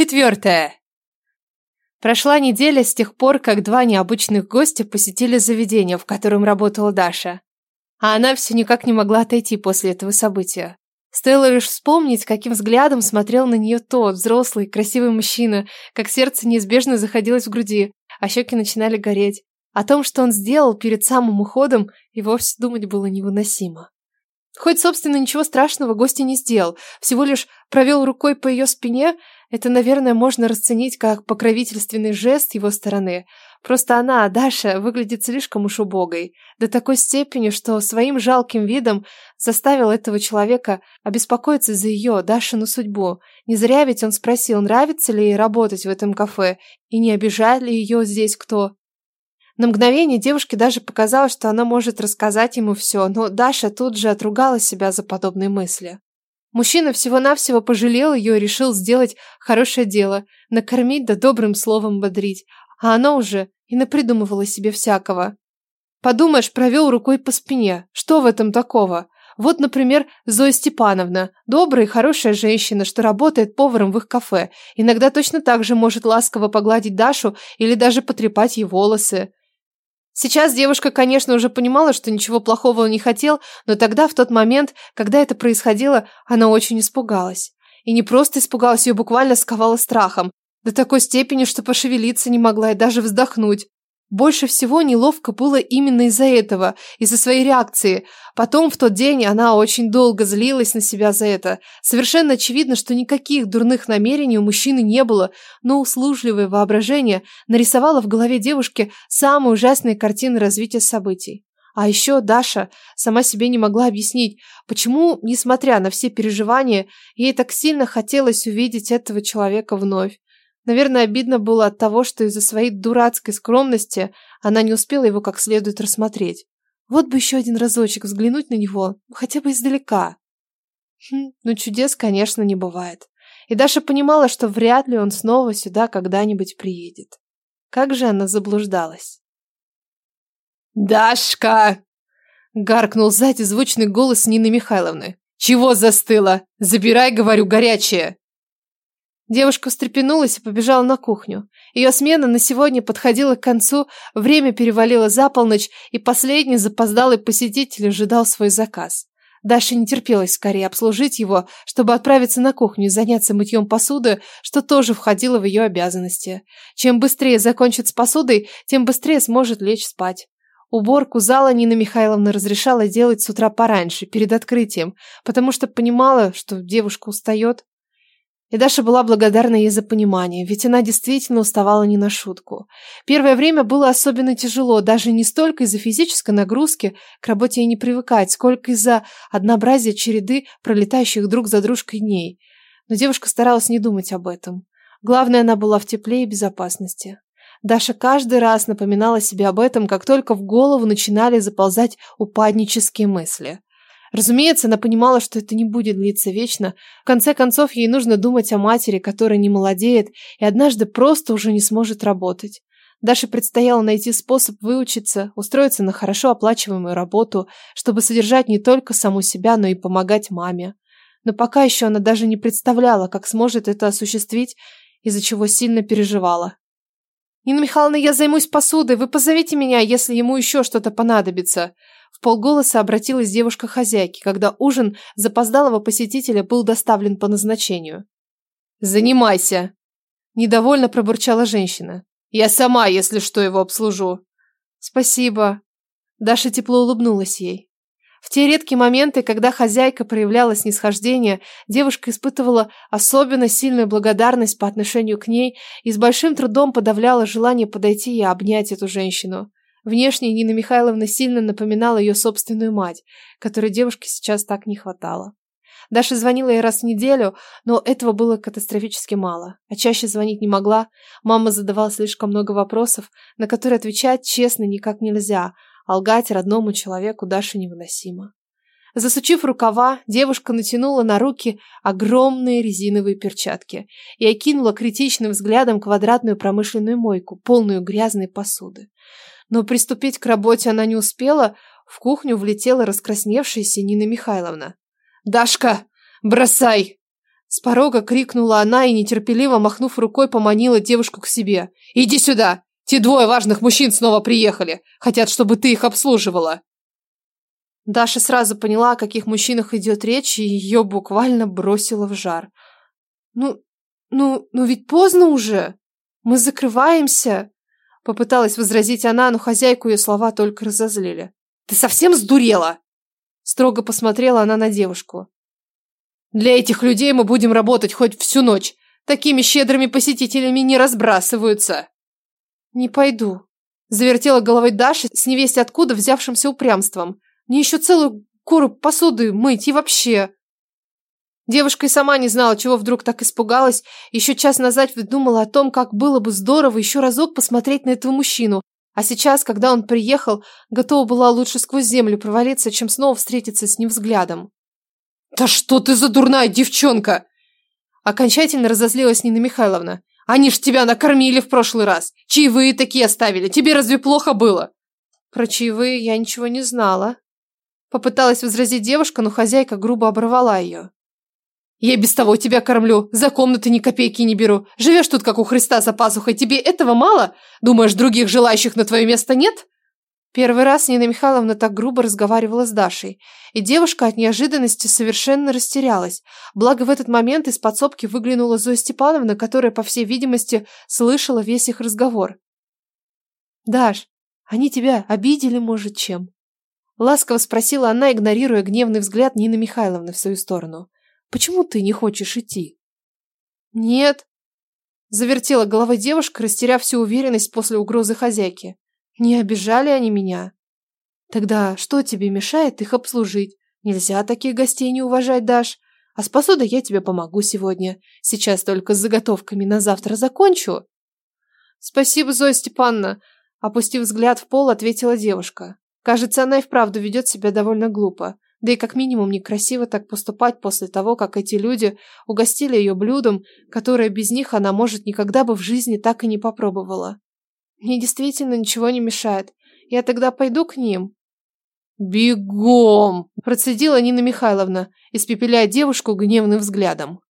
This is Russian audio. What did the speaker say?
Четвертое. Прошла неделя с тех пор, как два необычных гостя посетили заведение, в котором работала Даша. А она все никак не могла отойти после этого события. Стоило лишь вспомнить, каким взглядом смотрел на нее тот, взрослый, красивый мужчина, как сердце неизбежно заходилось в груди, а щеки начинали гореть. О том, что он сделал перед самым уходом, и вовсе думать было невыносимо. Хоть, собственно, ничего страшного гостя не сделал, всего лишь провел рукой по ее спине, это, наверное, можно расценить как покровительственный жест его стороны. Просто она, Даша, выглядит слишком уж убогой. До такой степени, что своим жалким видом заставил этого человека обеспокоиться за ее, Дашину судьбу. Не зря ведь он спросил, нравится ли ей работать в этом кафе, и не обижает ли ее здесь кто. На мгновение девушке даже показалось, что она может рассказать ему все, но Даша тут же отругала себя за подобные мысли. Мужчина всего-навсего пожалел ее и решил сделать хорошее дело, накормить да добрым словом бодрить, а она уже и напридумывала себе всякого. Подумаешь, провел рукой по спине. Что в этом такого? Вот, например, Зоя Степановна, добрая и хорошая женщина, что работает поваром в их кафе. Иногда точно так же может ласково погладить Дашу или даже потрепать ей волосы. Сейчас девушка, конечно, уже понимала, что ничего плохого он не хотел, но тогда, в тот момент, когда это происходило, она очень испугалась. И не просто испугалась, ее буквально сковала страхом. До такой степени, что пошевелиться не могла и даже вздохнуть. Больше всего неловко было именно из-за этого, из-за своей реакции. Потом в тот день она очень долго злилась на себя за это. Совершенно очевидно, что никаких дурных намерений у мужчины не было, но услужливое воображение нарисовало в голове девушки самые ужасные картины развития событий. А еще Даша сама себе не могла объяснить, почему, несмотря на все переживания, ей так сильно хотелось увидеть этого человека вновь. Наверное, обидно было от того, что из-за своей дурацкой скромности она не успела его как следует рассмотреть. Вот бы еще один разочек взглянуть на него, хотя бы издалека. Хм, ну чудес, конечно, не бывает. И Даша понимала, что вряд ли он снова сюда когда-нибудь приедет. Как же она заблуждалась. «Дашка!» — гаркнул сзади звучный голос Нины Михайловны. «Чего застыла? Забирай, говорю, горячее!» Девушка встрепенулась и побежала на кухню. Ее смена на сегодня подходила к концу, время перевалило за полночь, и последний запоздалый посетитель ожидал свой заказ. Даша не терпелось скорее обслужить его, чтобы отправиться на кухню и заняться мытьем посуды, что тоже входило в ее обязанности. Чем быстрее закончит с посудой, тем быстрее сможет лечь спать. Уборку зала Нина Михайловна разрешала делать с утра пораньше, перед открытием, потому что понимала, что девушка устает. И Даша была благодарна ей за понимание, ведь она действительно уставала не на шутку. Первое время было особенно тяжело, даже не столько из-за физической нагрузки, к работе ей не привыкать, сколько из-за однообразия череды пролетающих друг за дружкой дней. Но девушка старалась не думать об этом. Главное, она была в тепле и безопасности. Даша каждый раз напоминала себе об этом, как только в голову начинали заползать упаднические мысли. Разумеется, она понимала, что это не будет длиться вечно. В конце концов, ей нужно думать о матери, которая не молодеет и однажды просто уже не сможет работать. Даше предстояло найти способ выучиться, устроиться на хорошо оплачиваемую работу, чтобы содержать не только саму себя, но и помогать маме. Но пока еще она даже не представляла, как сможет это осуществить, из-за чего сильно переживала. «Нина Михайловна, я займусь посудой, вы позовите меня, если ему еще что-то понадобится», в полголоса обратилась девушка к хозяйке, когда ужин запоздалого посетителя был доставлен по назначению. «Занимайся!» Недовольно пробурчала женщина. «Я сама, если что, его обслужу». «Спасибо». Даша тепло улыбнулась ей. В те редкие моменты, когда хозяйка проявляла снисхождение, девушка испытывала особенно сильную благодарность по отношению к ней и с большим трудом подавляла желание подойти и обнять эту женщину. Внешне Нина Михайловна сильно напоминала ее собственную мать, которой девушке сейчас так не хватало. Даша звонила ей раз в неделю, но этого было катастрофически мало. А чаще звонить не могла. Мама задавала слишком много вопросов, на которые отвечать честно никак нельзя, а лгать родному человеку Даше невыносимо. Засучив рукава, девушка натянула на руки огромные резиновые перчатки и окинула критичным взглядом квадратную промышленную мойку, полную грязной посуды. Но приступить к работе она не успела, в кухню влетела раскрасневшаяся Нина Михайловна. «Дашка, бросай!» С порога крикнула она и, нетерпеливо махнув рукой, поманила девушку к себе. «Иди сюда! Те двое важных мужчин снова приехали. Хотят, чтобы ты их обслуживала». Даша сразу поняла, о каких мужчинах идет речь, и ее буквально бросило в жар. «Ну, ну, ну ведь поздно уже. Мы закрываемся». Попыталась возразить она, но хозяйку ее слова только разозлили. «Ты совсем сдурела?» Строго посмотрела она на девушку. «Для этих людей мы будем работать хоть всю ночь. Такими щедрыми посетителями не разбрасываются». «Не пойду», – завертела головой Даша с невесть откуда взявшимся упрямством. «Мне еще целую куру посуды мыть и вообще...» Девушка и сама не знала, чего вдруг так испугалась. Еще час назад думала о том, как было бы здорово еще разок посмотреть на этого мужчину. А сейчас, когда он приехал, готова была лучше сквозь землю провалиться, чем снова встретиться с ним взглядом. «Да что ты за дурная девчонка!» Окончательно разозлилась Нина Михайловна. «Они ж тебя накормили в прошлый раз. Чаевые такие оставили. Тебе разве плохо было?» Про чаевые я ничего не знала. Попыталась возразить девушка, но хозяйка грубо оборвала ее. Я без того тебя кормлю, за комнаты ни копейки не беру. Живешь тут, как у Христа за пазухой, тебе этого мало? Думаешь, других желающих на твое место нет?» Первый раз Нина Михайловна так грубо разговаривала с Дашей, и девушка от неожиданности совершенно растерялась. Благо в этот момент из подсобки выглянула Зоя Степановна, которая, по всей видимости, слышала весь их разговор. «Даш, они тебя обидели, может, чем?» Ласково спросила она, игнорируя гневный взгляд Нины Михайловны в свою сторону. Почему ты не хочешь идти? Нет. Завертела головой девушка, растеряв всю уверенность после угрозы хозяйки. Не обижали они меня. Тогда что тебе мешает их обслужить? Нельзя таких гостей не уважать, Даш. А с посудой я тебе помогу сегодня. Сейчас только с заготовками на завтра закончу. Спасибо, Зоя Степановна. Опустив взгляд в пол, ответила девушка. Кажется, она и вправду ведет себя довольно глупо. Да и как минимум некрасиво так поступать после того, как эти люди угостили ее блюдом, которое без них она, может, никогда бы в жизни так и не попробовала. Мне действительно ничего не мешает. Я тогда пойду к ним. «Бегом!» – процедила Нина Михайловна, испепеляя девушку гневным взглядом.